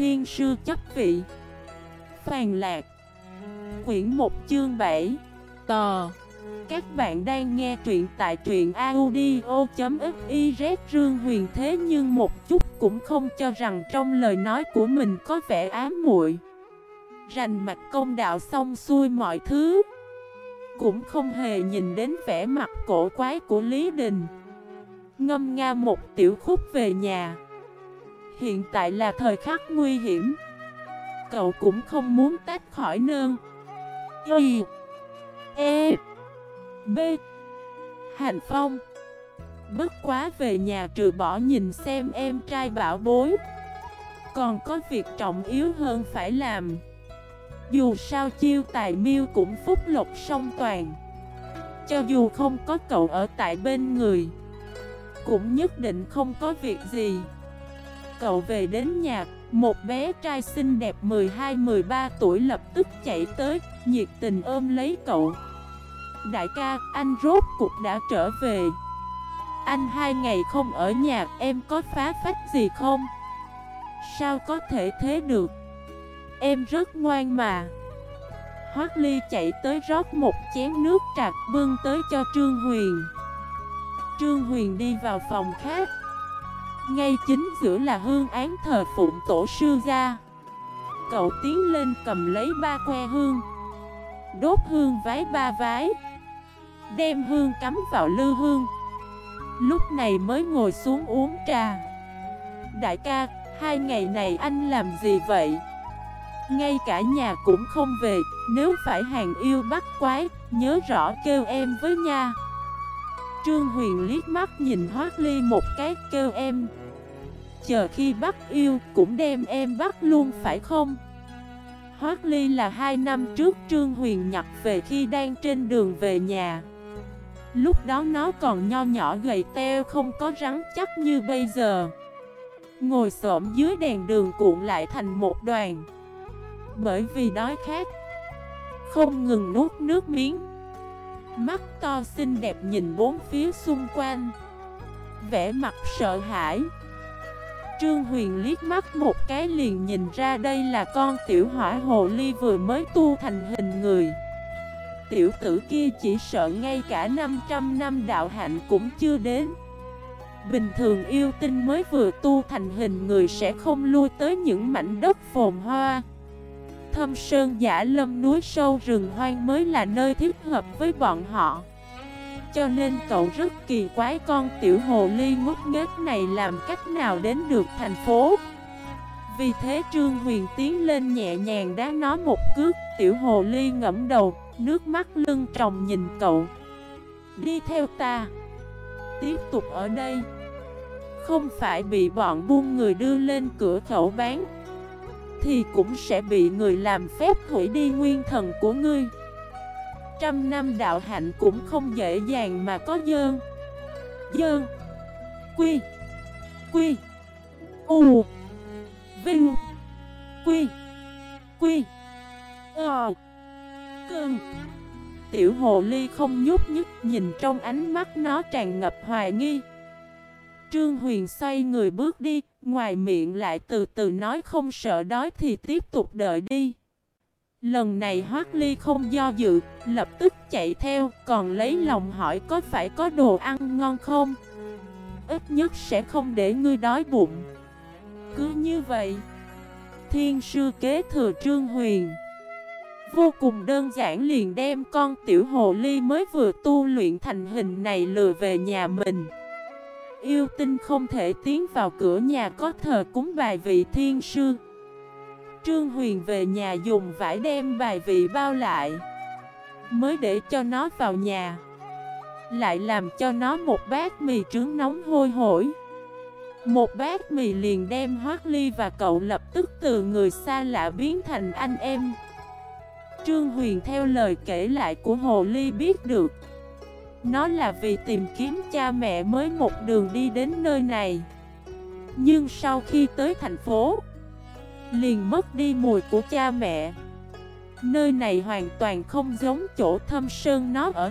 Thiên sư chấp vị. Phàn lạc. Quyển 1 chương 7 Tò Các bạn đang nghe truyện tại truyện audio.xyz Rương huyền thế nhưng một chút cũng không cho rằng trong lời nói của mình có vẻ ám muội. Rành mặt công đạo xong xuôi mọi thứ. Cũng không hề nhìn đến vẻ mặt cổ quái của Lý Đình. Ngâm nga một tiểu khúc về nhà. Hiện tại là thời khắc nguy hiểm. Cậu cũng không muốn tách khỏi nương. Y E B. Hành Phong. Bất quá về nhà trừ bỏ nhìn xem em trai bảo bối, Còn có việc trọng yếu hơn phải làm. Dù sao chiêu tài miêu cũng phúc lộc song toàn. Cho dù không có cậu ở tại bên người, Cũng nhất định không có việc gì. Cậu về đến nhà Một bé trai xinh đẹp 12-13 tuổi lập tức chạy tới Nhiệt tình ôm lấy cậu. Đại ca, anh rốt cuộc đã trở về. Anh hai ngày không ở nhà, em có phá phách gì không? Sao có thể thế được? Em rất ngoan mà. Hoác Ly chạy tới rót một chén nước trạc bưng tới cho Trương Huyền. Trương Huyền đi vào phòng khác. Ngay chính giữa là hương án thờ phụng tổ sư gia. Cậu tiến lên cầm lấy ba que hương. Đốt hương vái ba vái. Đem hương cắm vào lư hương. Lúc này mới ngồi xuống uống trà. Đại ca, hai ngày này anh làm gì vậy? Ngay cả nhà cũng không về Nếu phải hàng yêu bắt quái Nhớ rõ kêu em với nha. Trương Huyền liếc mắt nhìn Hoác Ly một cái kêu em Chờ khi bắt yêu cũng đem em bắt luôn phải không? Hoác Ly là hai năm trước Trương Huyền nhặt về khi đang trên đường về nhà. Lúc đó nó còn nho nhỏ gầy teo không có rắn chắc như bây giờ. Ngồi xổm dưới đèn đường cuộn lại thành một đoàn. Bởi vì đói khát, Không ngừng nuốt nước miếng. Mắt to xinh đẹp nhìn bốn phía xung quanh. Vẽ mặt sợ hãi. Trương Huyền liếc mắt một cái liền nhìn ra đây là con tiểu hỏa hồ ly vừa mới tu thành hình người. Tiểu tử kia chỉ sợ ngay cả 500 năm đạo hạnh cũng chưa đến. Bình thường yêu tinh mới vừa tu thành hình người sẽ không lui tới những mảnh đất phồn hoa. Thâm sơn giả lâm núi sâu rừng hoang mới là nơi thích hợp với bọn họ. Cho nên cậu rất kỳ quái con tiểu hồ ly ngốc nghếch này làm cách nào đến được thành phố? Vì thế Trương Huyền tiến lên nhẹ nhàng đá nó một cước Tiểu hồ ly ngẫm đầu, nước mắt lưng tròng nhìn cậu. Đi theo ta. Tiếp tục ở đây. Không phải bị bọn buôn người đưa lên cửa khẩu bán thì cũng sẽ bị người làm phép hủy đi nguyên thần của ngươi. Trăm năm đạo hạnh cũng không dễ dàng mà có dơn. Dơn. Quy. Quy. U. Vinh. Quy. Quy. Ờ. Cơn. Tiểu hồ ly không nhúc nhích nhìn trong ánh mắt nó tràn ngập hoài nghi. Trương Huyền xoay người bước đi, ngoài miệng lại từ từ nói không sợ đói thì tiếp tục đợi đi. Lần này Hoác Ly không do dự, lập tức chạy theo, còn lấy lòng hỏi có phải có đồ ăn ngon không? Ít nhất sẽ không để ngươi đói bụng. Cứ như vậy, thiên sư kế thừa Trương Huyền. Vô cùng đơn giản liền đem con tiểu hồ ly mới vừa tu luyện thành hình này lừa về nhà mình. Yêu tinh không thể tiến vào cửa nhà có thờ cúng bài vị thiên sư Trương Huyền về nhà dùng vải đem bài vị bao lại. Mới để cho nó vào nhà. Lại làm cho nó một bát mì trứng nóng hôi hổi. Một bát mì liền đem Hoác Ly và cậu lập tức từ người xa lạ biến thành anh em. Trương Huyền theo lời kể lại của Hồ Ly biết được. Nó là vì tìm kiếm cha mẹ mới một đường đi đến nơi này. Nhưng sau khi tới thành phố Liền mất đi mùi của cha mẹ. Nơi này hoàn toàn không giống chỗ thâm sơn nó ở.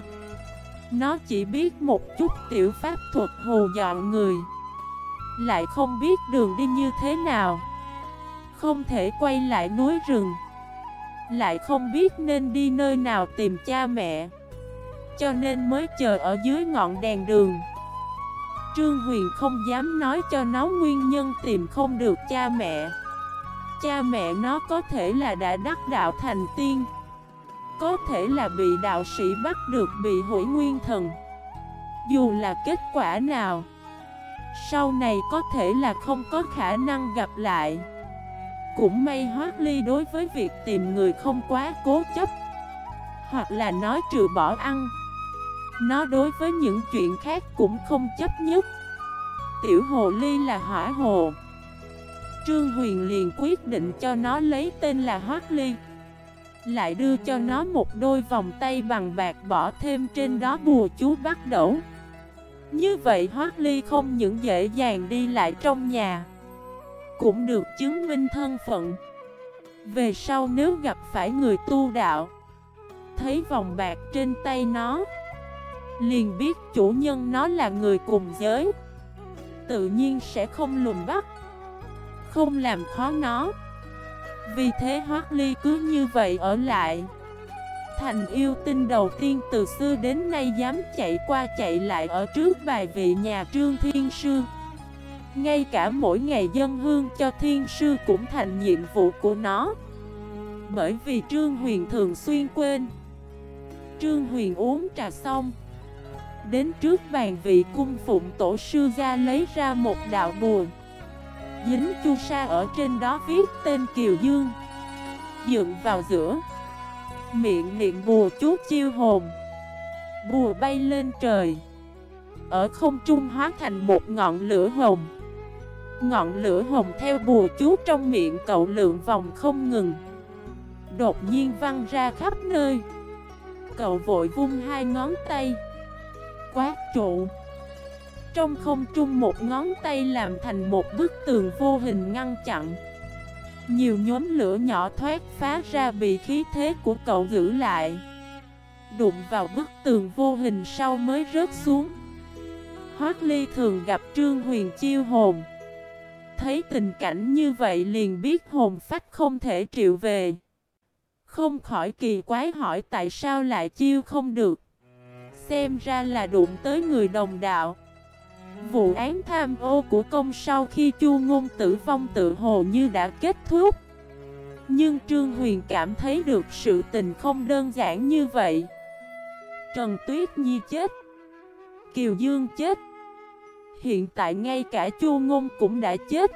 Nó chỉ biết một chút tiểu pháp thuật hù dọn người. Lại không biết đường đi như thế nào. Không thể quay lại núi rừng. Lại không biết nên đi nơi nào tìm cha mẹ. Cho nên mới chờ ở dưới ngọn đèn đường. Trương Huyền không dám nói cho nó nguyên nhân tìm không được cha mẹ. Cha mẹ nó có thể là đã đắc đạo thành tiên, Có thể là bị đạo sĩ bắt được bị hủy nguyên thần. Dù là kết quả nào, Sau này có thể là không có khả năng gặp lại. Cũng may Hoác Ly đối với việc tìm người không quá cố chấp, Hoặc là nói trừ bỏ ăn, Nó đối với những chuyện khác cũng không chấp nhất. Tiểu hồ ly là hỏa hồ. Trương Huyền liền quyết định cho nó lấy tên là Hoác Ly Lại đưa cho nó một đôi vòng tay bằng bạc bỏ thêm trên đó bùa chú bắt đầu Như vậy Hoác Ly không những dễ dàng đi lại trong nhà, Cũng được chứng minh thân phận. Về sau nếu gặp phải người tu đạo, Thấy vòng bạc trên tay nó, Liền biết chủ nhân nó là người cùng giới, Tự nhiên sẽ không lùm bắt không làm khó nó. Vì thế Hoác Ly cứ như vậy ở lại. Thành yêu tinh đầu tiên từ xưa đến nay dám chạy qua chạy lại ở trước bài vị nhà Trương Thiên Sư. Ngay cả mỗi ngày dân hương cho Thiên Sư cũng thành nhiệm vụ của nó. Bởi vì Trương Huyền thường xuyên quên. Trương Huyền uống trà xong, Đến trước bàn vị cung phụng tổ sư ra lấy ra một đạo buồn Dính chu sa ở trên đó viết tên Kiều Dương. Dựng vào giữa. Miệng niệm bùa chú chiêu hồn. Bùa bay lên trời. Ở không trung hóa thành một ngọn lửa hồng. Ngọn lửa hồng theo bùa chú trong miệng cậu lượng vòng không ngừng. Đột nhiên văng ra khắp nơi. Cậu vội vung hai ngón tay. Quát trụ trong không trung một ngón tay làm thành một bức tường vô hình ngăn chặn. Nhiều nhóm lửa nhỏ thoát phá ra bị khí thế của cậu giữ lại. Đụng vào bức tường vô hình sau mới rớt xuống. Hoác Ly thường gặp Trương Huyền chiêu hồn. Thấy tình cảnh như vậy liền biết hồn phách không thể triệu về. Không khỏi kỳ quái hỏi tại sao lại chiêu không được. Xem ra là đụng tới người đồng đạo. Vụ án tham ô của công sau khi Chu Ngôn tử vong tự hồ như đã kết thúc. Nhưng Trương Huyền cảm thấy được sự tình không đơn giản như vậy. Trần Tuyết Nhi chết. Kiều Dương chết. Hiện tại ngay cả Chu Ngôn cũng đã chết.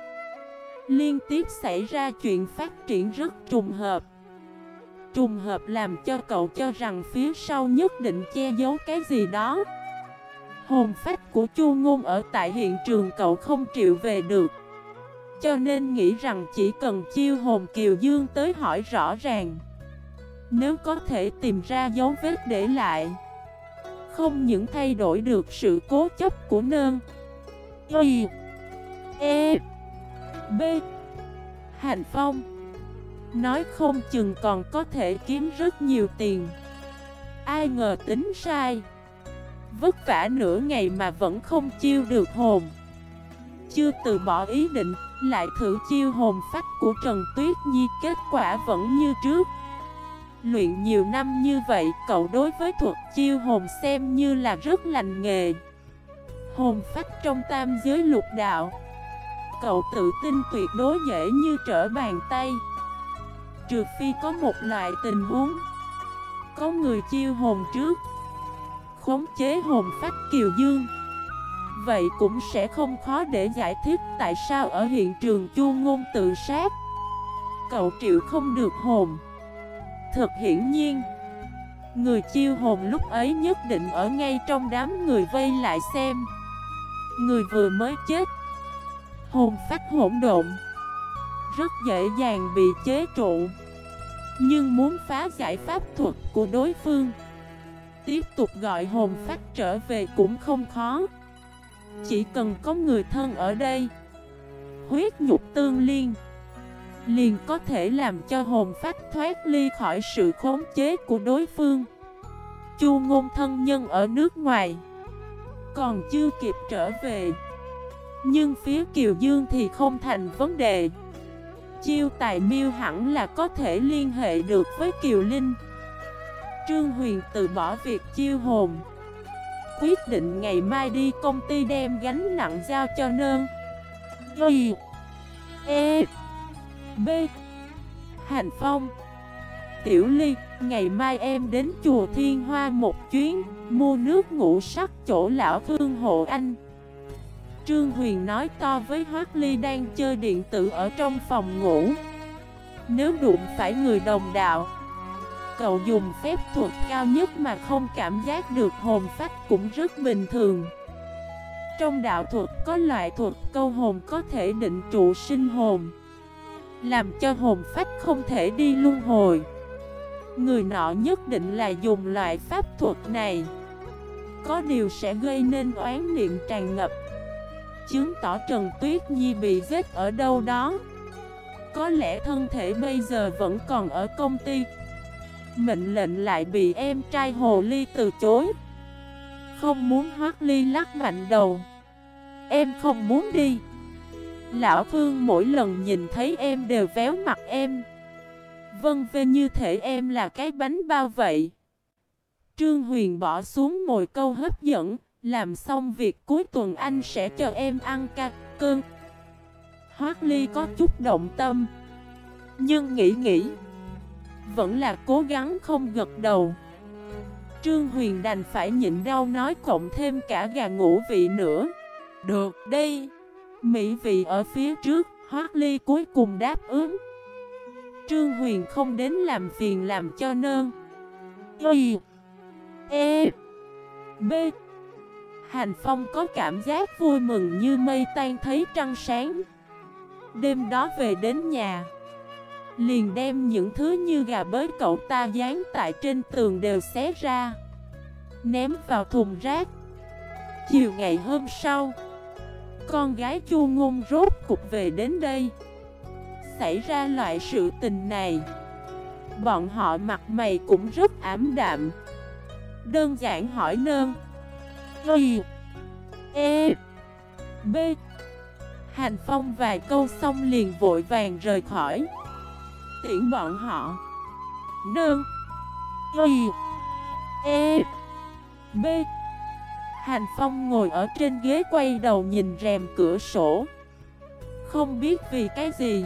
Liên tiếp xảy ra chuyện phát triển rất trùng hợp. Trùng hợp làm cho cậu cho rằng phía sau nhất định che giấu cái gì đó. Hồn phách của Chu Ngôn ở tại hiện trường cậu không chịu về được. Cho nên nghĩ rằng chỉ cần chiêu hồn Kiều Dương tới hỏi rõ ràng. Nếu có thể tìm ra dấu vết để lại. Không những thay đổi được sự cố chấp của nơn. Y. E. B. Hành Phong. Nói không chừng còn có thể kiếm rất nhiều tiền. Ai ngờ tính sai. Vất vả nửa ngày mà vẫn không chiêu được hồn. Chưa từ bỏ ý định, Lại thử chiêu hồn phách của Trần Tuyết Nhi, Kết quả vẫn như trước. Luyện nhiều năm như vậy, Cậu đối với thuật chiêu hồn xem như là rất lành nghề. Hồn phách trong tam giới lục đạo, Cậu tự tin tuyệt đối dễ như trở bàn tay. Trừ phi có một loại tình huống, Có người chiêu hồn trước khống chế hồn phách Kiều Dương. Vậy cũng sẽ không khó để giải thích tại sao ở hiện trường chu ngôn tự sát. Cậu triệu không được hồn. Thật hiển nhiên, Người chiêu hồn lúc ấy nhất định ở ngay trong đám người vây lại xem. Người vừa mới chết, Hồn phách hỗn độn, Rất dễ dàng bị chế trụ. Nhưng muốn phá giải pháp thuật của đối phương Tiếp tục gọi hồn phát trở về cũng không khó. Chỉ cần có người thân ở đây, Huyết nhục tương liên, Liền có thể làm cho hồn phách thoát ly khỏi sự khống chế của đối phương. Chu ngôn thân nhân ở nước ngoài Còn chưa kịp trở về, Nhưng phía Kiều Dương thì không thành vấn đề. Chiêu tài miêu hẳn là có thể liên hệ được với Kiều Linh. Trương Huyền từ bỏ việc chiêu hồn. Quyết định ngày mai đi công ty đem gánh nặng giao cho nơn. Y E B. Hành Phong. Tiểu Ly, ngày mai em đến chùa Thiên Hoa một chuyến Mua nước ngủ sắc chỗ lão thương hộ anh. Trương Huyền nói to với Hoác Ly đang chơi điện tử ở trong phòng ngủ. Nếu đụng phải người đồng đạo Cậu dùng phép thuật cao nhất mà không cảm giác được hồn phách cũng rất bình thường. Trong đạo thuật, có loại thuật câu hồn có thể định trụ sinh hồn, Làm cho hồn phách không thể đi luân hồi. Người nọ nhất định là dùng loại pháp thuật này. Có điều sẽ gây nên oán niệm tràn ngập, Chứng tỏ Trần Tuyết Nhi bị giết ở đâu đó. Có lẽ thân thể bây giờ vẫn còn ở công ty. Mệnh lệnh lại bị em trai Hồ Ly từ chối. Không muốn Hoác Ly lắc mạnh đầu. Em không muốn đi. Lão Phương mỗi lần nhìn thấy em đều véo mặt em. Vân về như thể em là cái bánh bao vậy. Trương Huyền bỏ xuống mồi câu hấp dẫn. Làm xong việc cuối tuần anh sẽ cho em ăn ca cơn Hoác Ly có chút động tâm. Nhưng nghĩ nghĩ vẫn là cố gắng không gật đầu. Trương Huyền đành phải nhịn đau nói cộng thêm cả gà ngũ vị nữa. Được đây Mỹ vị ở phía trước, Hoác Ly cuối cùng đáp ứng. Trương Huyền không đến làm phiền làm cho nơn. Y E B. Hành Phong có cảm giác vui mừng như mây tan thấy trăng sáng. Đêm đó về đến nhà. Liền đem những thứ như gà bới cậu ta dán tại trên tường đều xé ra, Ném vào thùng rác. Chiều ngày hôm sau, Con gái chu ngôn rốt cục về đến đây. Xảy ra loại sự tình này, Bọn họ mặt mày cũng rất ảm đạm. Đơn giản hỏi nơn, Y E B. Hành Phong vài câu xong liền vội vàng rời khỏi. Tiễn bọn họ. Nơn Y E B Hành Phong ngồi ở trên ghế quay đầu nhìn rèm cửa sổ. Không biết vì cái gì,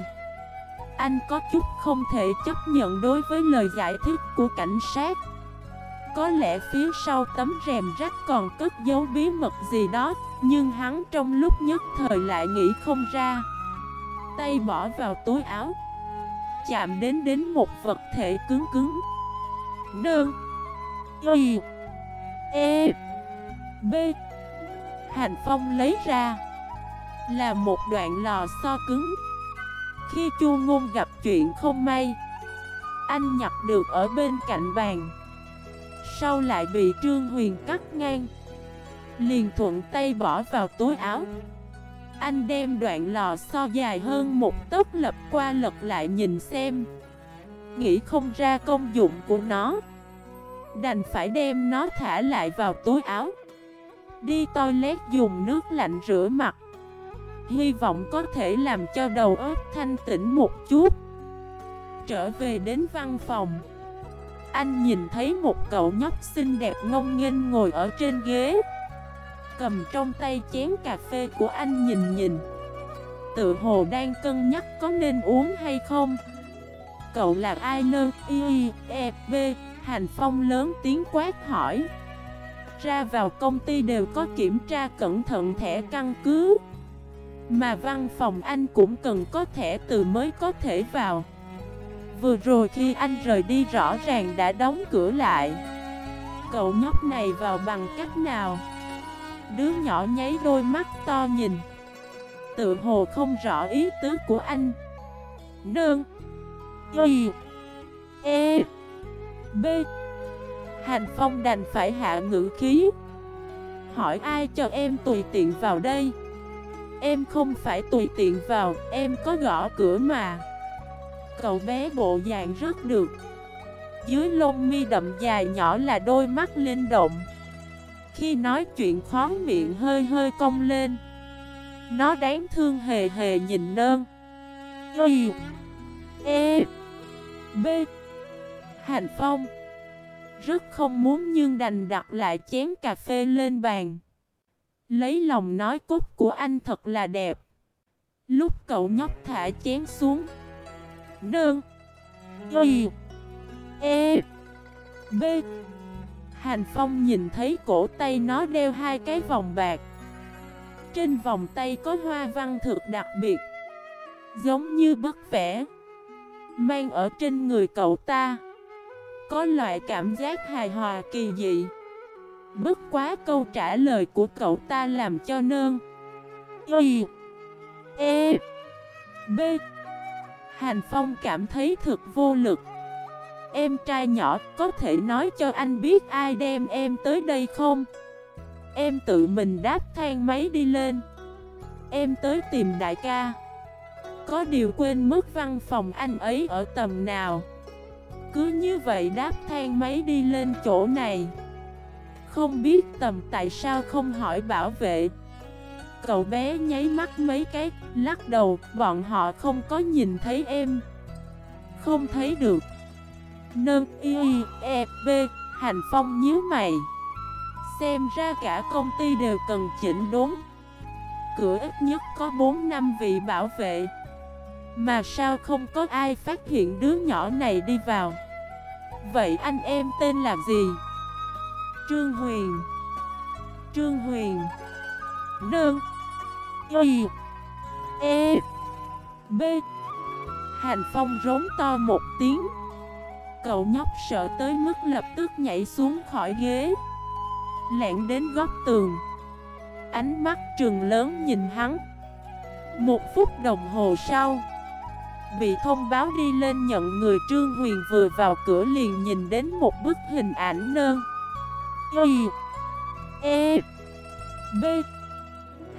anh có chút không thể chấp nhận đối với lời giải thích của cảnh sát. Có lẽ phía sau tấm rèm rách còn cất dấu bí mật gì đó, Nhưng hắn trong lúc nhất thời lại nghĩ không ra. Tay bỏ vào túi áo Chạm đến đến một vật thể cứng cứng. Đơn Y E B. Hành Phong lấy ra Là một đoạn lò xo cứng. Khi Chu Ngôn gặp chuyện không may, Anh nhặt được ở bên cạnh bàn. Sau lại bị Trương Huyền cắt ngang, Liền thuận tay bỏ vào túi áo. Anh đem đoạn lò so dài hơn một tấc lập qua lật lại nhìn xem. Nghĩ không ra công dụng của nó. Đành phải đem nó thả lại vào túi áo. Đi toilet dùng nước lạnh rửa mặt. Hy vọng có thể làm cho đầu óc thanh tĩnh một chút. Trở về đến văn phòng. Anh nhìn thấy một cậu nhóc xinh đẹp ngông nghênh ngồi ở trên ghế. Cầm trong tay chén cà phê của anh nhìn nhìn. Tự hồ đang cân nhắc có nên uống hay không. Cậu là ai nơ? Y e b. Hành Phong lớn tiếng quát hỏi. Ra vào công ty đều có kiểm tra cẩn thận thẻ căn cứ. Mà văn phòng anh cũng cần có thẻ từ mới có thể vào. Vừa rồi khi anh rời đi rõ ràng đã đóng cửa lại. Cậu nhóc này vào bằng cách nào? Đứa nhỏ nháy đôi mắt to nhìn. Tự hồ không rõ ý tứ của anh. Nương. Y. E. B. Hành Phong đành phải hạ ngữ khí. Hỏi ai cho em tùy tiện vào đây? Em không phải tùy tiện vào, em có gõ cửa mà. Cậu bé bộ dạng rất được. Dưới lông mi đậm dài nhỏ là đôi mắt linh động. Khi nói chuyện khó miệng hơi hơi cong lên. Nó đáng thương hề hề nhìn nơn Y E B. Hành Phong. Rất không muốn nhưng đành đặt lại chén cà phê lên bàn. Lấy lòng nói cốt của anh thật là đẹp. Lúc cậu nhóc thả chén xuống. Đơn Y E B. Hành Phong nhìn thấy cổ tay nó đeo hai cái vòng bạc. Trên vòng tay có hoa văn thực đặc biệt, Giống như bức vẽ, Mang ở trên người cậu ta. Có loại cảm giác hài hòa kỳ dị. Bất quá câu trả lời của cậu ta làm cho nơn. Y E B. Hành Phong cảm thấy thực vô lực. Em trai nhỏ có thể nói cho anh biết ai đem em tới đây không? Em tự mình đáp thang máy đi lên. Em tới tìm đại ca. Có điều quên mất văn phòng anh ấy ở tầm nào. Cứ như vậy đáp thang máy đi lên chỗ này. Không biết tầm tại sao không hỏi bảo vệ. Cậu bé nháy mắt mấy cái, lắc đầu, bọn họ không có nhìn thấy em. Không thấy được. Nâng y e b, Hành Phong nhíu mày. Xem ra cả công ty đều cần chỉnh đốn. Cửa ít nhất có 4 năm vị bảo vệ. Mà sao không có ai phát hiện đứa nhỏ này đi vào? Vậy anh em tên là gì? Trương Huyền. Trương Huyền. Nương. Y. E. B. Hành Phong rống to một tiếng. Cậu nhóc sợ tới mức lập tức nhảy xuống khỏi ghế. Lẹn đến góc tường. Ánh mắt trừng lớn nhìn hắn. Một phút đồng hồ sau, Bị thông báo đi lên nhận người Trương Huyền vừa vào cửa liền nhìn đến một bức hình ảnh nơ. Y E B.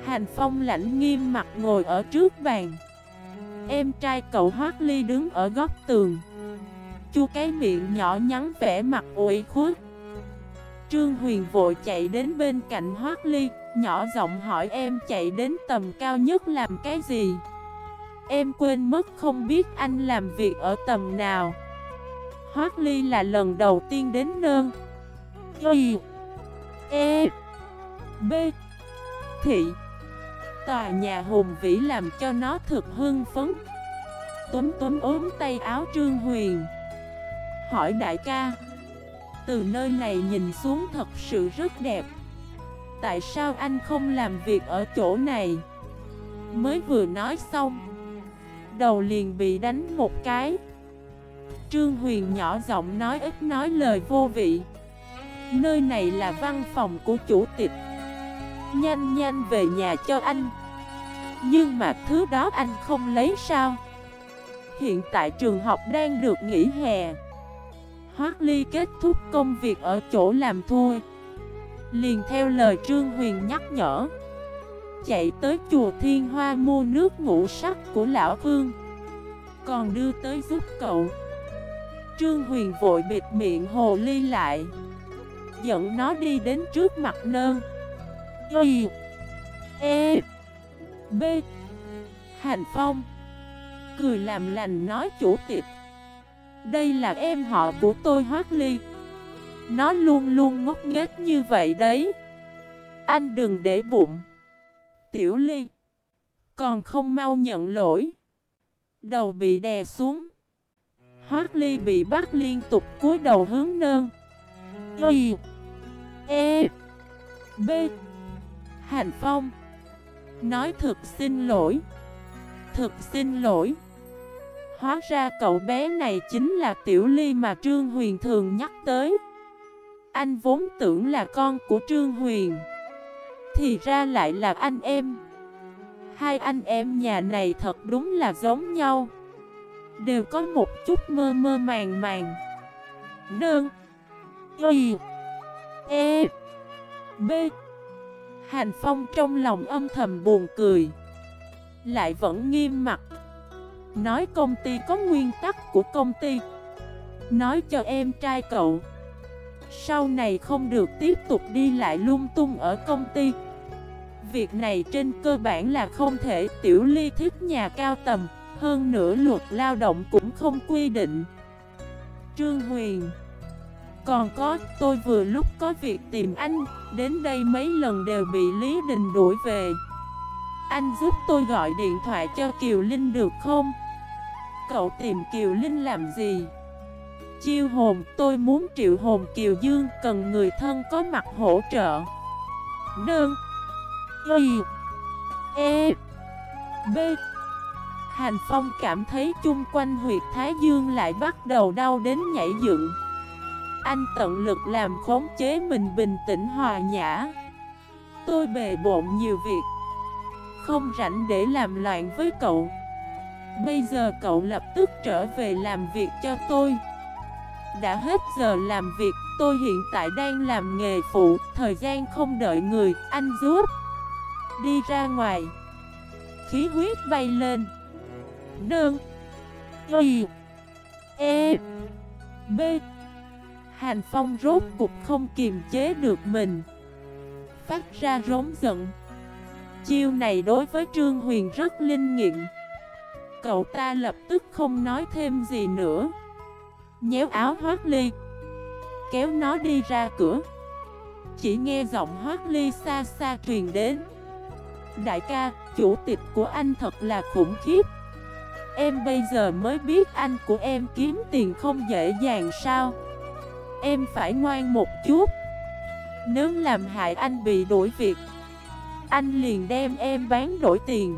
Hành Phong lạnh nghiêm mặt ngồi ở trước bàn. Em trai cậu Hoác Ly đứng ở góc tường. Chu cái miệng nhỏ nhắn vẻ mặt ủi khuất. Trương Huyền vội chạy đến bên cạnh Hoác Ly, Nhỏ giọng hỏi em chạy đến tầm cao nhất làm cái gì? Em quên mất không biết anh làm việc ở tầm nào. Hoác Ly là lần đầu tiên đến nơn Y E B Thị Tòa nhà hùng vĩ làm cho nó thực hưng phấn. Tuấn Tuấn ốm tay áo Trương Huyền. Hỏi đại ca, Từ nơi này nhìn xuống thật sự rất đẹp. Tại sao anh không làm việc ở chỗ này? Mới vừa nói xong, Đầu liền bị đánh một cái. Trương Huyền nhỏ giọng nói ít nói lời vô vị. Nơi này là văn phòng của chủ tịch. Nhanh nhanh về nhà cho anh. Nhưng mà thứ đó anh không lấy sao? Hiện tại trường học đang được nghỉ hè. Hoác Ly kết thúc công việc ở chỗ làm thua Liền theo lời Trương Huyền nhắc nhở, Chạy tới chùa Thiên Hoa mua nước ngũ sắc của Lão Vương Còn đưa tới giúp cậu. Trương Huyền vội bịt miệng hồ ly lại, Dẫn nó đi đến trước mặt nơn. Y E B, Hành Phong, Cười làm lành nói chủ tịch đây là em họ của tôi Hoác Ly Nó luôn luôn ngốc nghếch như vậy đấy. Anh đừng để bụng. Tiểu Ly. Còn không mau nhận lỗi. Đầu bị đè xuống. Hoác Ly bị bắt liên tục cúi đầu hướng nơn. Y. E. B. Hành Phong. Nói thực xin lỗi. Thực xin lỗi. Hóa ra cậu bé này chính là Tiểu Ly mà Trương Huyền thường nhắc tới. Anh vốn tưởng là con của Trương Huyền, Thì ra lại là anh em. Hai anh em nhà này thật đúng là giống nhau. Đều có một chút mơ mơ màng màng. Nương Y E B. Hành Phong trong lòng âm thầm buồn cười, Lại vẫn nghiêm mặt. Nói công ty có nguyên tắc của công ty. Nói cho em trai cậu. Sau này không được tiếp tục đi lại lung tung ở công ty. Việc này trên cơ bản là không thể. Tiểu ly thích nhà cao tầm Hơn nữa luật lao động cũng không quy định. Trương Huyền. Còn có, tôi vừa lúc có việc tìm anh. Đến đây mấy lần đều bị Lý Đình đuổi về. Anh giúp tôi gọi điện thoại cho Kiều Linh được không? Cậu tìm Kiều Linh làm gì? Chiêu hồn, tôi muốn triệu hồn Kiều Dương Cần người thân có mặt hỗ trợ. Đơn Y. E. B. Hành Phong cảm thấy chung quanh huyệt Thái Dương lại bắt đầu đau đến nhảy dựng. Anh tận lực làm khống chế mình bình tĩnh hòa nhã. Tôi bề bộn nhiều việc. Không rảnh để làm loạn với cậu. Bây giờ cậu lập tức trở về làm việc cho tôi. Đã hết giờ làm việc, Tôi hiện tại đang làm nghề phụ, Thời gian không đợi người, Anh giúp. Đi ra ngoài. Khí huyết bay lên. Đơn Y. E. B. Hành Phong rốt cục không kiềm chế được mình. Phát ra rống giận. Chiêu này đối với Trương Huyền rất linh nghiệm. Cậu ta lập tức không nói thêm gì nữa. Nhéo áo hoác ly. Kéo nó đi ra cửa. Chỉ nghe giọng hoác ly xa xa truyền đến. Đại ca, chủ tịch của anh thật là khủng khiếp. Em bây giờ mới biết anh của em kiếm tiền không dễ dàng sao. Em phải ngoan một chút. Nếu làm hại anh bị đuổi việc anh liền đem em bán đổi tiền.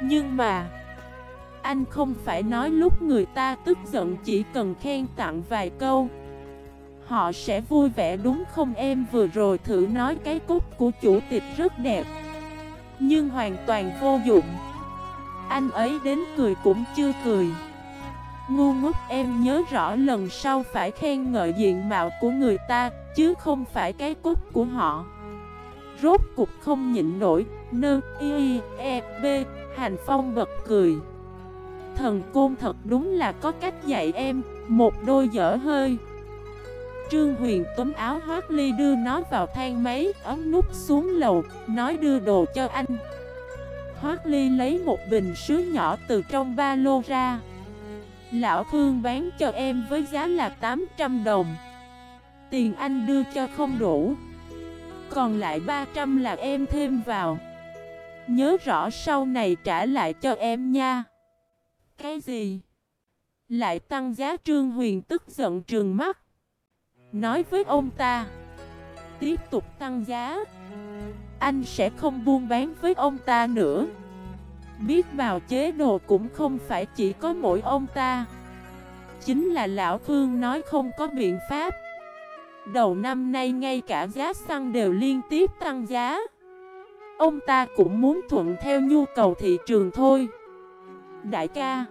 Nhưng mà, Anh không phải nói lúc người ta tức giận chỉ cần khen tặng vài câu. Họ sẽ vui vẻ đúng không? Em vừa rồi thử nói cái cốt của chủ tịch rất đẹp, Nhưng hoàn toàn vô dụng. Anh ấy đến cười cũng chưa cười. Ngu ngốc, em nhớ rõ lần sau phải khen ngợi diện mạo của người ta, Chứ không phải cái cốt của họ. Rốt cục không nhịn nổi. Nơ, y e b Hành Phong bật cười. Thần côn thật đúng là có cách dạy em. Một đôi dở hơi. Trương Huyền túm áo hoác ly đưa nó vào thang máy Ấm nút xuống lầu, Nói đưa đồ cho anh. Hoác Ly lấy một bình sứ nhỏ từ trong ba lô ra. Lão Khương bán cho em với giá là 800 đồng. Tiền anh đưa cho không đủ. Còn lại 300 là em thêm vào. Nhớ rõ sau này trả lại cho em nha. Cái gì? Lại tăng giá Trương Huyền tức giận trường mắt. Nói với ông ta, Tiếp tục tăng giá. Anh sẽ không buôn bán với ông ta nữa. Biết bào chế đồ cũng không phải chỉ có mỗi ông ta. Chính là Lão Khương nói không có biện pháp. Đầu năm nay ngay cả giá xăng đều liên tiếp tăng giá. Ông ta cũng muốn thuận theo nhu cầu thị trường thôi. Đại ca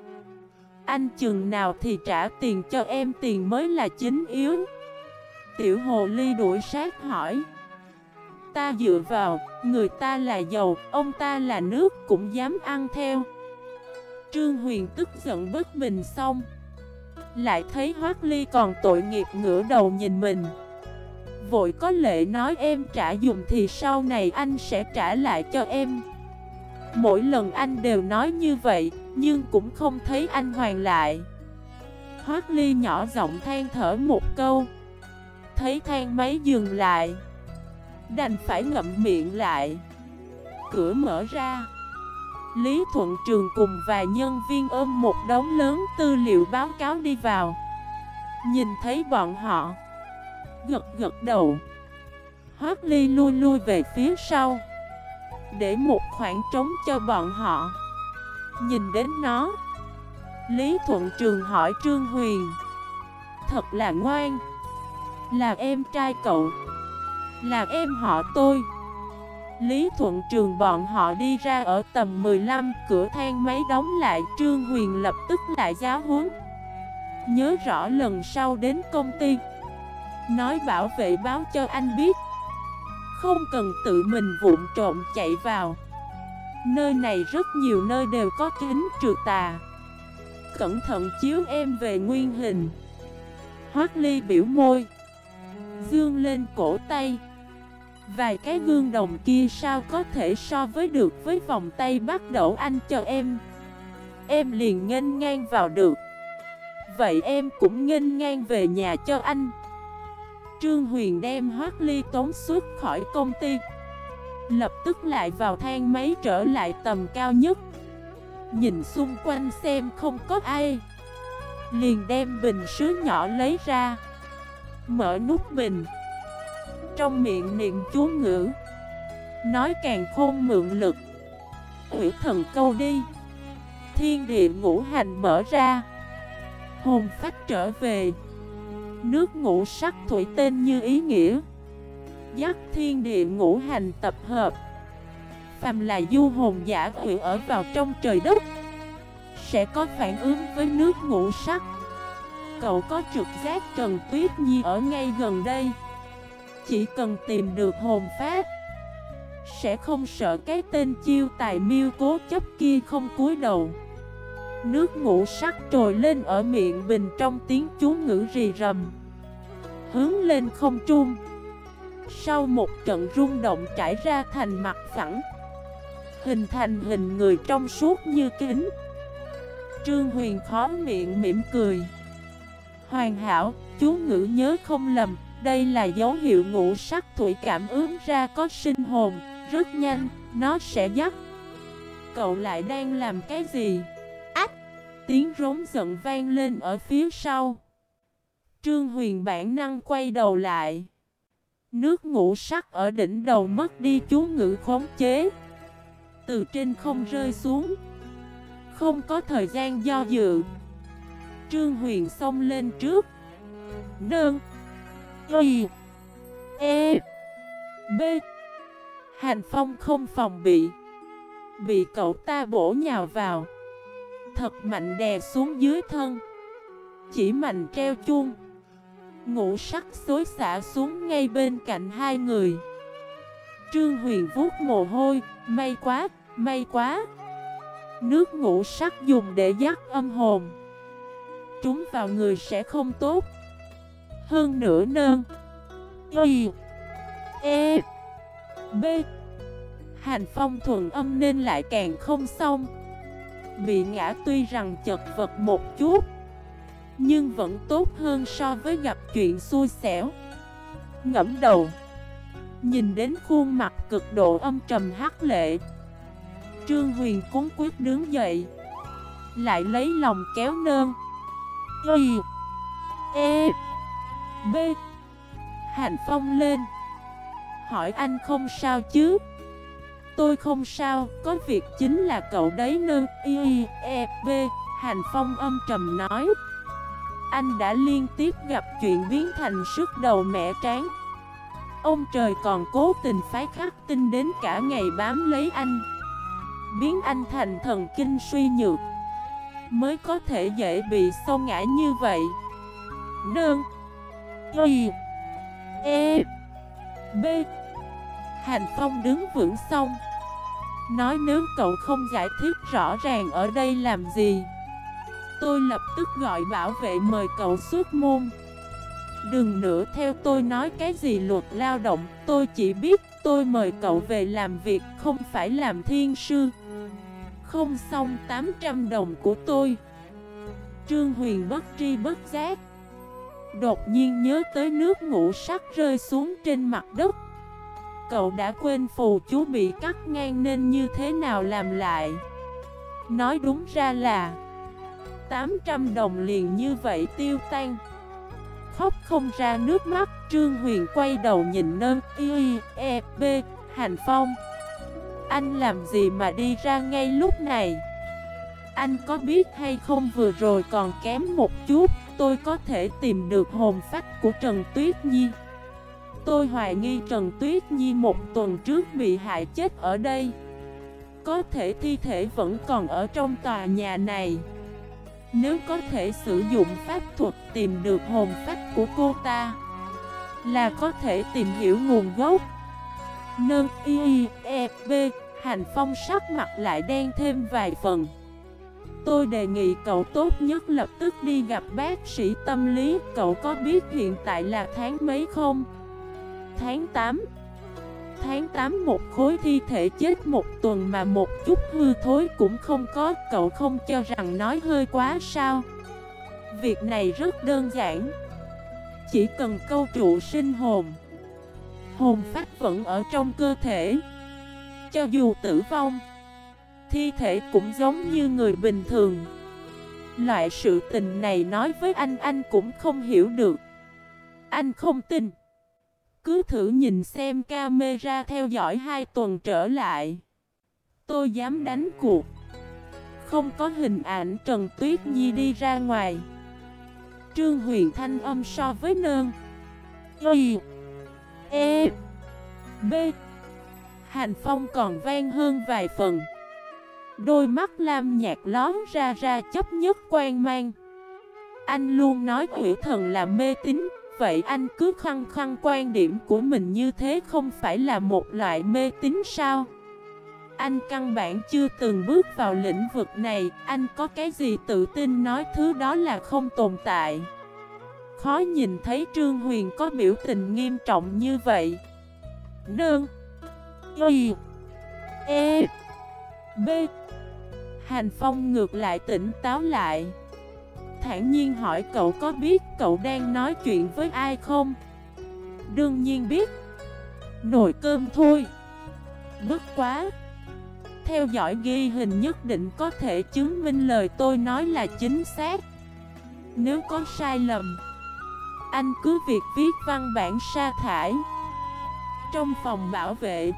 Anh chừng nào thì trả tiền cho em tiền mới là chính yếu. Tiểu hồ ly đuổi sát hỏi. Ta dựa vào, người ta là dầu, ông ta là nước cũng dám ăn theo. Trương Huyền tức giận bất bình xong. Lại thấy Hoác Ly còn tội nghiệp ngửa đầu nhìn mình. Vội có lệ nói em trả dùng thì sau này anh sẽ trả lại cho em. Mỗi lần anh đều nói như vậy, Nhưng cũng không thấy anh hoàn lại. Hoác Ly nhỏ giọng than thở một câu. Thấy thang máy dừng lại. Đành phải ngậm miệng lại. Cửa mở ra. Lý Thuận Trường cùng vài nhân viên ôm một đống lớn tư liệu báo cáo đi vào. Nhìn thấy bọn họ, Gật gật đầu. Hoác Ly lui lui về phía sau, Để một khoảng trống cho bọn họ. Nhìn đến nó, Lý Thuận Trường hỏi Trương Huyền, Thật là ngoan, Là em trai cậu, là em họ tôi. Lý Thuận Trường bọn họ đi ra ở tầm 15 Cửa thang máy đóng lại, Trương Huyền lập tức lại giáo huấn. Nhớ rõ lần sau đến công ty. Nói bảo vệ báo cho anh biết. Không cần tự mình vụn trộm chạy vào. Nơi này rất nhiều nơi đều có kính trượt tà. Cẩn thận chiếu em về nguyên hình. Hoác ly biểu môi. Dương lên cổ tay. Vài cái gương đồng kia sao có thể so với được với vòng tay bắt đầu anh cho em? Em liền nghênh ngang vào được. Vậy em cũng nghênh ngang về nhà cho anh. Trương Huyền đem Hoác Ly tốn xuất khỏi công ty. Lập tức lại vào thang máy trở lại tầm cao nhất. Nhìn xung quanh xem không có ai. Liền đem bình sứ nhỏ lấy ra. Mở nút bình. Trong miệng niệm chú ngữ. Nói càng khôn mượn lực. Hủy thần câu đi. Thiên địa ngũ hành mở ra. Hồn phách trở về. Nước ngũ sắc thủy tên như ý nghĩa. Dắt thiên địa ngũ hành tập hợp. Phàm là du hồn giả hủy ở vào trong trời đất, Sẽ có phản ứng với nước ngũ sắc. Cậu có trực giác Trần Tuyết Nhi ở ngay gần đây. Chỉ cần tìm được hồn phát Sẽ không sợ cái tên chiêu tài miêu cố chấp kia không cúi đầu. Nước ngũ sắc trồi lên ở miệng bình trong tiếng chú ngữ rì rầm Hướng lên không trung. Sau một trận rung động trải ra thành mặt phẳng Hình thành hình người trong suốt như kính. Trương Huyền khó miệng mỉm cười. Hoàn hảo, chú ngữ nhớ không lầm. Đây là dấu hiệu ngũ sắc thủy cảm ứng ra có sinh hồn Rất nhanh, nó sẽ dắt. Cậu lại đang làm cái gì? Ách! Tiếng rống giận vang lên ở phía sau. Trương Huyền bản năng quay đầu lại. Nước ngũ sắc ở đỉnh đầu mất đi chú ngữ khống chế. Từ trên không rơi xuống. Không có thời gian do dự. Trương Huyền xông lên trước. Nương! Y E B. Hành Phong không phòng bị. Bị cậu ta bổ nhào vào. Thật mạnh đè xuống dưới thân. Chỉ mạnh treo chuông. Ngũ sắc xối xả xuống ngay bên cạnh hai người. Trương Huyền vuốt mồ hôi. May quá, may quá. Nước ngũ sắc dùng để dắt âm hồn. Trúng vào người sẽ không tốt. Hơn nữa nơn. Y E B. Hành phong thuần âm nên lại càng không xong. Bị ngã tuy rằng chật vật một chút, Nhưng vẫn tốt hơn so với gặp chuyện xui xẻo. Ngẫm đầu, Nhìn đến khuôn mặt cực độ âm trầm hắc lệ. Trương Huyền cuốn quyết đứng dậy, Lại lấy lòng kéo nơn. Y E B. Hành Phong lên. Hỏi anh không sao chứ? Tôi không sao, Có việc chính là cậu đấy nơ. I E B. Hành Phong âm trầm nói. Anh đã liên tiếp gặp chuyện biến thành sức đầu mẹ tráng. Ông trời còn cố tình phái khắc tinh đến cả ngày bám lấy anh. Biến anh thành thần kinh suy nhược. Mới có thể dễ bị sâu ngã như vậy. Nương. Y E B. Hành Phong đứng vững xong. Nói nếu cậu không giải thích rõ ràng ở đây làm gì? Tôi lập tức gọi bảo vệ mời cậu xuất môn. Đừng nữa, theo tôi nói cái gì luật lao động, Tôi chỉ biết tôi mời cậu về làm việc, không phải làm thiên sư. Không xong 800 đồng của tôi. Trương Huyền bất tri bất giác. Đột nhiên nhớ tới nước ngũ sắc rơi xuống trên mặt đất. Cậu đã quên phù chú bị cắt ngang nên như thế nào làm lại? Nói đúng ra là 800 đồng liền như vậy tiêu tan. Khóc không ra nước mắt Trương Huyền quay đầu nhìn nơm Y, E, B, Hành Phong. Anh làm gì mà đi ra ngay lúc này? Anh có biết hay không vừa rồi còn kém một chút? Tôi có thể tìm được hồn phách của Trần Tuyết Nhi. Tôi hoài nghi Trần Tuyết Nhi một tuần trước bị hại chết ở đây. Có thể thi thể vẫn còn ở trong tòa nhà này. Nếu có thể sử dụng pháp thuật tìm được hồn phách của cô ta, Là có thể tìm hiểu nguồn gốc. Nâng y e b Hành phong sắc mặt lại đen thêm vài phần. Tôi đề nghị cậu tốt nhất lập tức đi gặp bác sĩ tâm lý. Cậu có biết hiện tại là tháng mấy không? Tháng 8 tháng 8 một khối thi thể chết một tuần mà một chút hư thối cũng không có. Cậu không cho rằng nói hơi quá sao? Việc này rất đơn giản. Chỉ cần câu trụ sinh hồn. Hồn phát vẫn ở trong cơ thể. Cho dù tử vong Thi thể cũng giống như người bình thường. Loại sự tình này nói với anh anh cũng không hiểu được. Anh không tin. Cứ thử nhìn xem camera theo dõi hai tuần trở lại. Tôi dám đánh cuộc. Không có hình ảnh Trần Tuyết Nhi đi ra ngoài. Trương Huyền thanh âm so với nơn. Y. E. B. Hành phong còn vang hơn vài phần. Đôi mắt lam nhạt lón ra ra chấp nhất quan mang. Anh luôn nói quỷ thần là mê tín Vậy anh cứ khăng khăng quan điểm của mình như thế không phải là một loại mê tín sao? Anh căn bản chưa từng bước vào lĩnh vực này Anh có cái gì tự tin nói thứ đó là không tồn tại? Khó nhìn thấy Trương Huyền có biểu tình nghiêm trọng như vậy. Nương, Y. E. B. Hành Phong ngược lại tỉnh táo lại. Thản nhiên hỏi cậu có biết cậu đang nói chuyện với ai không? Đương nhiên biết. Nồi cơm thôi. Bất quá. Theo dõi ghi hình nhất định có thể chứng minh lời tôi nói là chính xác. Nếu có sai lầm, Anh cứ việc viết văn bản sa thải. Trong phòng bảo vệ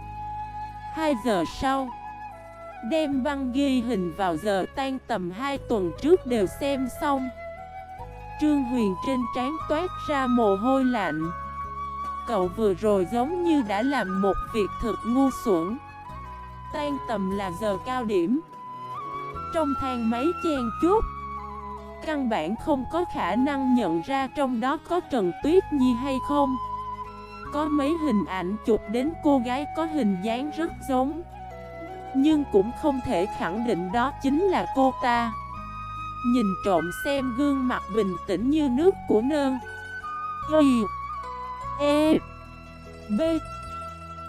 2 giờ sau Đem băng ghi hình vào giờ tan tầm 2 tuần trước đều xem xong. Trương Huyền trên trán toát ra mồ hôi lạnh. Cậu vừa rồi giống như đã làm một việc thật ngu xuẩn. Tan tầm là giờ cao điểm. Trong thang máy chen chút Căn bản không có khả năng nhận ra trong đó có Trần Tuyết Nhi hay không. Có mấy hình ảnh chụp đến cô gái có hình dáng rất giống nhưng cũng không thể khẳng định đó chính là cô ta. Nhìn trộm xem gương mặt bình tĩnh như nước của nơn. Y E B.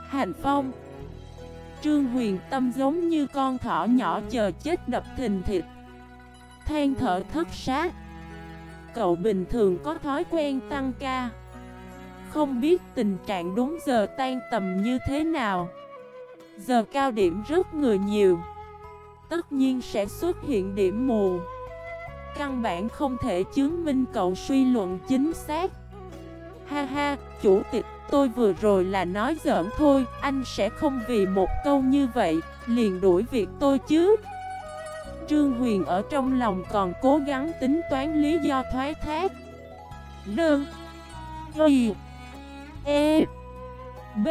Hành Phong. Trương Huyền Tâm giống như con thỏ nhỏ chờ chết đập thình thịt Than thở thất sát. Cậu bình thường có thói quen tăng ca. Không biết tình trạng đúng giờ tan tầm như thế nào. Giờ cao điểm rất người nhiều. Tất nhiên sẽ xuất hiện điểm mù. Căn bản không thể chứng minh cậu suy luận chính xác. Ha ha, chủ tịch, tôi vừa rồi là nói giỡn thôi Anh sẽ không vì một câu như vậy, liền đuổi việc tôi chứ. Trương Huyền ở trong lòng còn cố gắng tính toán lý do thoái thác. Đơn Y E B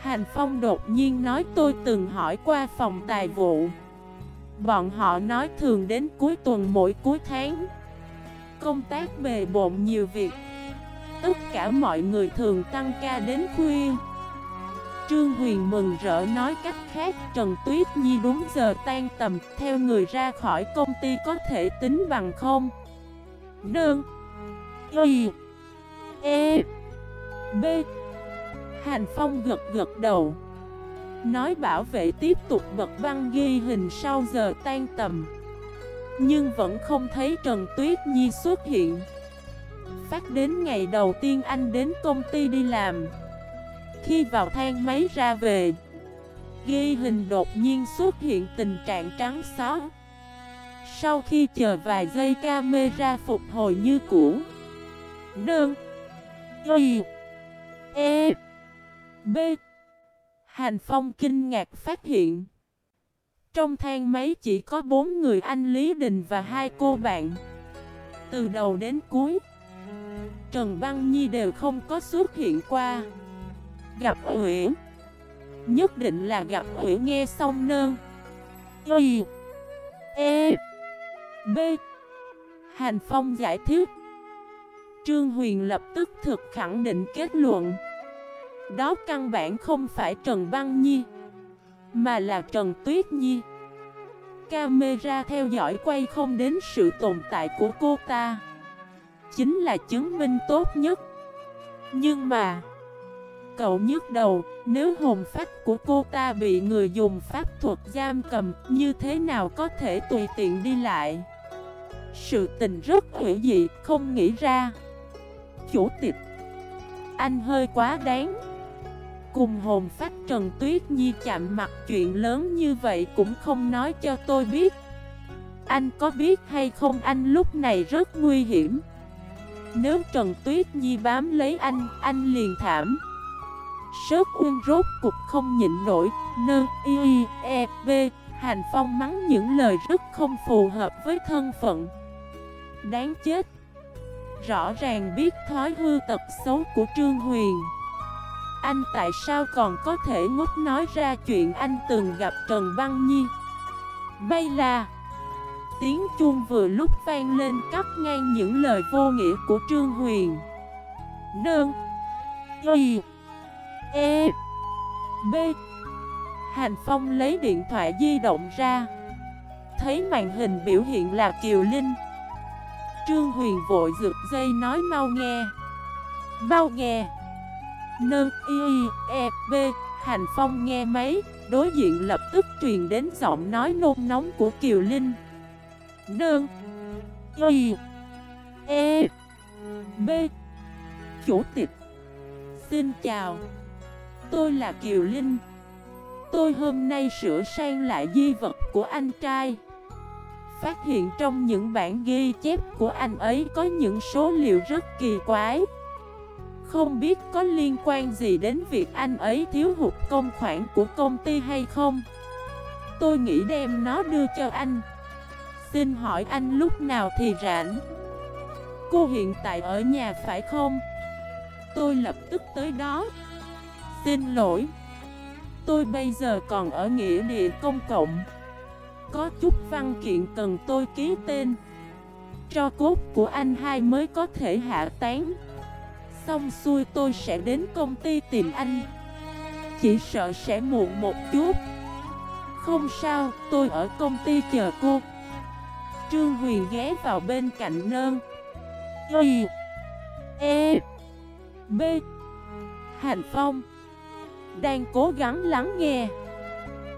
Hành Phong đột nhiên nói, tôi từng hỏi qua phòng tài vụ. Bọn họ nói thường đến cuối tuần mỗi cuối tháng. Công tác bề bộn nhiều việc. Tất cả mọi người thường tăng ca đến khuya. Trương Huyền mừng rỡ nói cách khác, Trần Tuyết Nhi đúng giờ tan tầm, Theo người ra khỏi công ty có thể tính bằng không? Đơn Y. E. B. Hành Phong gật gật đầu. Nói bảo vệ tiếp tục bật băng ghi hình sau giờ tan tầm. Nhưng vẫn không thấy Trần Tuyết Nhi xuất hiện. Phát đến ngày đầu tiên anh đến công ty đi làm. Khi vào thang máy ra về, Ghi hình đột nhiên xuất hiện tình trạng trắng xóa. Sau khi chờ vài giây camera phục hồi như cũ. Đơn, Y E B. Hành Phong kinh ngạc phát hiện, Trong thang máy chỉ có bốn người anh Lý Đình và hai cô bạn. Từ đầu đến cuối, Trần Văn Nhi đều không có xuất hiện qua. Gặp Uyển Nhất định là gặp Uyển nghe xong nơn Y E B. Hành Phong giải thích. Trương Huyền lập tức thực khẳng định kết luận đó căn bản không phải Trần Văn Nhi Mà là Trần Tuyết Nhi Camera theo dõi quay không đến sự tồn tại của cô ta Chính là chứng minh tốt nhất Nhưng mà cậu nhức đầu, nếu hồn phách của cô ta bị người dùng pháp thuật giam cầm, như thế nào có thể tùy tiện đi lại? Sự tình rất hữu dị, không nghĩ ra. Chủ tịch, anh hơi quá đáng. Cùng hồn phách Trần Tuyết Nhi chạm mặt chuyện lớn như vậy cũng không nói cho tôi biết. Anh có biết hay không anh lúc này rất nguy hiểm. Nếu Trần Tuyết Nhi bám lấy anh, anh liền thảm. Sớt Uyên rốt cục không nhịn nổi, nơ, y, e, b, Hành Phong mắng những lời rất không phù hợp với thân phận. Đáng chết. Rõ ràng biết thói hư tật xấu của Trương Huyền. Anh tại sao còn có thể ngốc nói ra chuyện anh từng gặp Trần Băng Nhi? Bay là tiếng chuông vừa lúc vang lên cắt ngang những lời vô nghĩa của Trương Huyền. Nương Y E B. Hành Phong lấy điện thoại di động ra. Thấy màn hình biểu hiện là Kiều Linh. Trương Huyền vội rực dây nói mau nghe. Mau nghe. Nơ Y E B. Hành Phong nghe máy, Đối diện lập tức truyền đến giọng nói nôn nóng của Kiều Linh. Nơ Y E B. Chủ tịch, Xin chào. Tôi là Kiều Linh. Tôi hôm nay sửa sang lại di vật của anh trai. Phát hiện trong những bản ghi chép của anh ấy có những số liệu rất kỳ quái. Không biết có liên quan gì đến việc anh ấy thiếu hụt công khoản của công ty hay không? Tôi nghĩ đem nó đưa cho anh. Xin hỏi anh lúc nào thì rảnh? Cô hiện tại ở nhà phải không? Tôi lập tức tới đó. Xin lỗi. Tôi bây giờ còn ở nghĩa địa công cộng. Có chút văn kiện cần tôi ký tên. Cho cốt của anh hai mới có thể hạ tán Xong xuôi tôi sẽ đến công ty tìm anh. Chỉ sợ sẽ muộn một chút. Không sao, tôi ở công ty chờ cô. Trương Huyền ghé vào bên cạnh nơn. Y E B. Hành Phong. Đang cố gắng lắng nghe.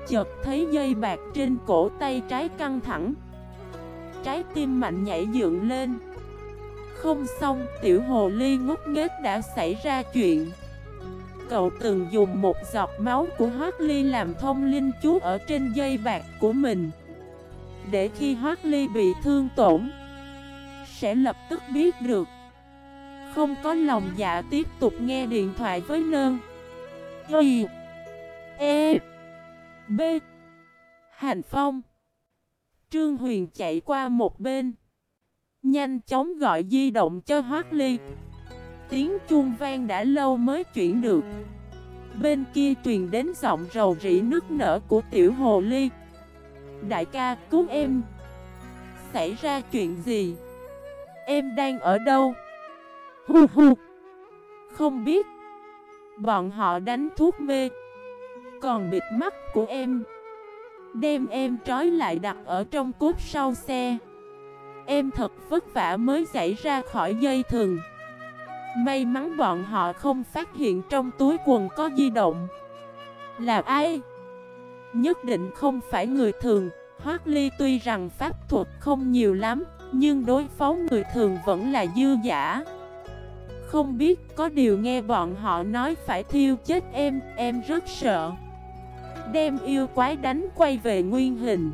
Chợt thấy dây bạc trên cổ tay trái căng thẳng. Trái tim mạnh nhảy dựng lên. Không xong, tiểu hồ ly ngốc nghếch đã xảy ra chuyện. Cậu từng dùng một giọt máu của Hoác Ly làm thông linh chú ở trên dây bạc của mình. Để khi Hoác Ly bị thương tổn Sẽ lập tức biết được. Không có lòng dạ tiếp tục nghe điện thoại với nơn. Y E B. Hành Phong. Trương Huyền chạy qua một bên. Nhanh chóng gọi di động cho Hoác Ly Tiếng chuông vang đã lâu mới chuyển được. Bên kia truyền đến giọng rầu rĩ nước nở của tiểu hồ ly. Đại ca, cứu em. Xảy ra chuyện gì? Em đang ở đâu? Hu hu. Không biết. Bọn họ đánh thuốc mê. Còn bịt mắt của em. Đem em trói lại đặt ở trong cốt sau xe. Em thật vất vả mới giải ra khỏi dây thừng. May mắn bọn họ không phát hiện trong túi quần có di động. Là ai? Nhất định không phải người thường. Hoác Ly tuy rằng pháp thuật không nhiều lắm, Nhưng đối phó người thường vẫn là dư giả. Không biết có điều nghe bọn họ nói phải thiêu chết em Em rất sợ. Đem yêu quái đánh quay về nguyên hình.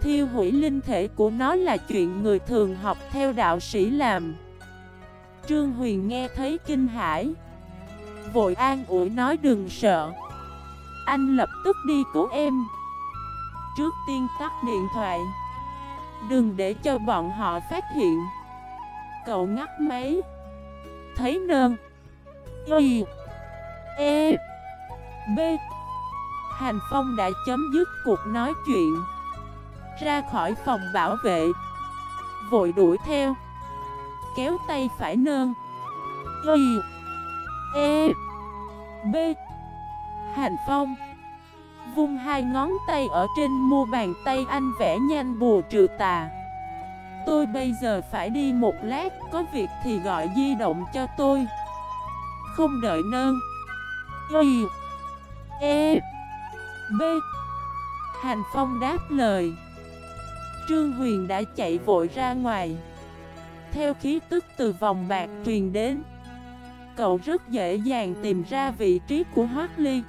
Thiêu hủy linh thể của nó là chuyện người thường học theo đạo sĩ làm. Trương Huyền nghe thấy kinh hãi. Vội an ủi nói đừng sợ. Anh lập tức đi cứu em. Trước tiên tắt điện thoại. Đừng để cho bọn họ phát hiện. Cậu ngắt máy. Thấy nơn. Y. E. B. Hành Phong đã chấm dứt cuộc nói chuyện. Ra khỏi phòng bảo vệ. Vội đuổi theo. Kéo tay phải nơn Y E B. Hành Phong. Vung hai ngón tay ở trên mu bàn tay anh vẽ nhanh bùa trừ tà. Tôi bây giờ phải đi một lát, Có việc thì gọi di động cho tôi. Không đợi nơn Y E B. Hành Phong đáp lời. Trương Huyền đã chạy vội ra ngoài. Theo khí tức từ vòng bạc truyền đến, Cậu rất dễ dàng tìm ra vị trí của Hoác Ly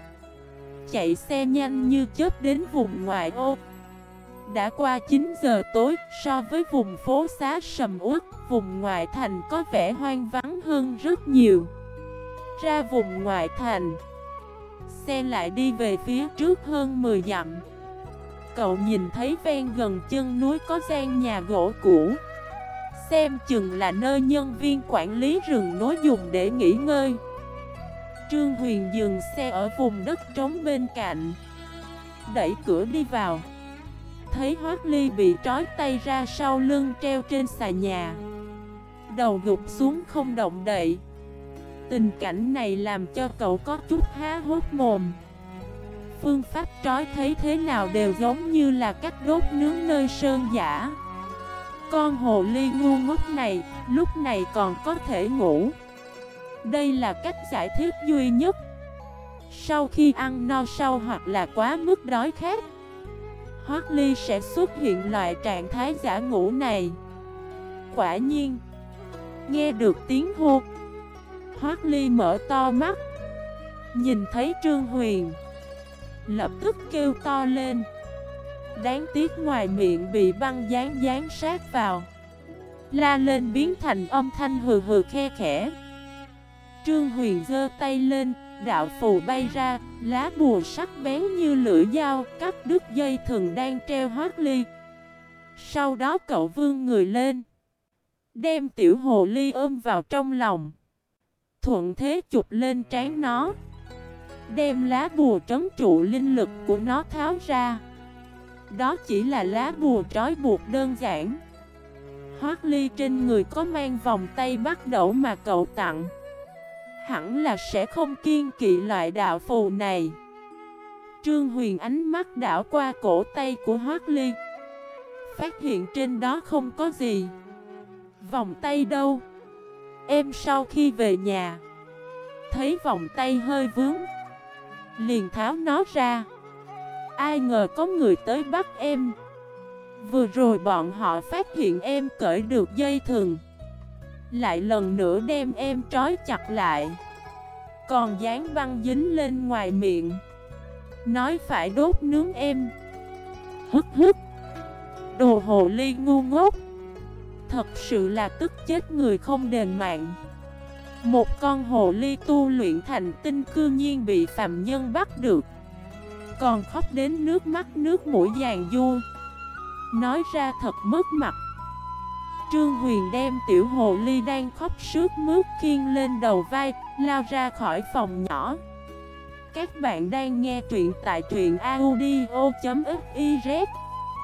Chạy xe nhanh như chớp đến vùng ngoại ô. Đã qua 9 giờ tối, So với vùng phố xá sầm uất, Vùng ngoại thành có vẻ hoang vắng hơn rất nhiều. Ra vùng ngoại thành, Xe lại đi về phía trước hơn 10 dặm. Cậu nhìn thấy ven gần chân núi có gian nhà gỗ cũ. Xem chừng là nơi nhân viên quản lý rừng nối dùng để nghỉ ngơi. Trương Huyền dừng xe ở vùng đất trống bên cạnh. Đẩy cửa đi vào. Thấy Hoác Ly bị trói tay ra sau lưng treo trên xà nhà. Đầu gục xuống không động đậy. Tình cảnh này làm cho cậu có chút há hốt mồm. Phương pháp trói thấy thế nào đều giống như là cách đốt nướng nơi sơn giả. Con hồ ly ngu ngốc này, lúc này còn có thể ngủ. Đây là cách giải thích duy nhất. Sau khi ăn no sau hoặc là quá mức đói khát Hoác ly sẽ xuất hiện loại trạng thái giả ngủ này. Quả nhiên Nghe được tiếng hô Hoác ly mở to mắt Nhìn thấy Trương Huyền. Lập tức kêu to lên. Đáng tiếc ngoài miệng bị băng dán dán sát vào. La lên biến thành âm thanh hừ hừ khe khẽ. Trương Huyền giơ tay lên, Đạo phù bay ra, Lá bùa sắc bén như lưỡi dao, Cắt đứt dây thường đang treo hót ly. Sau đó cậu vương người lên, Đem tiểu hồ ly ôm vào trong lòng. Thuận thế chụp lên trán nó. Đem lá bùa trấn trụ linh lực của nó tháo ra. Đó chỉ là lá bùa trói buộc đơn giản. Hoác ly trên người có mang vòng tay bắt đầu mà cậu tặng. Hẳn là sẽ không kiên kỵ loại đạo phù này. Trương Huyền ánh mắt đảo qua cổ tay của Hoác ly. Phát hiện trên đó không có gì. Vòng tay đâu? Em sau khi về nhà. Thấy vòng tay hơi vướng. Liền tháo nó ra. Ai ngờ có người tới bắt em. Vừa rồi bọn họ phát hiện em cởi được dây thừng, Lại lần nữa đem em trói chặt lại. Còn dán băng dính lên ngoài miệng, Nói phải đốt nướng em. Hức hức Đồ hồ ly ngu ngốc. Thật sự là tức chết người không đền mạng. Một con hồ ly tu luyện thành tinh cư nhiên bị phạm nhân bắt được. Còn khóc đến nước mắt, nước mũi vàng du. Nói ra thật mất mặt. Trương Huyền đem tiểu hồ ly đang khóc sướt mướt khiên lên đầu vai, Lao ra khỏi phòng nhỏ. Các bạn đang nghe truyện tại truyện audio.fif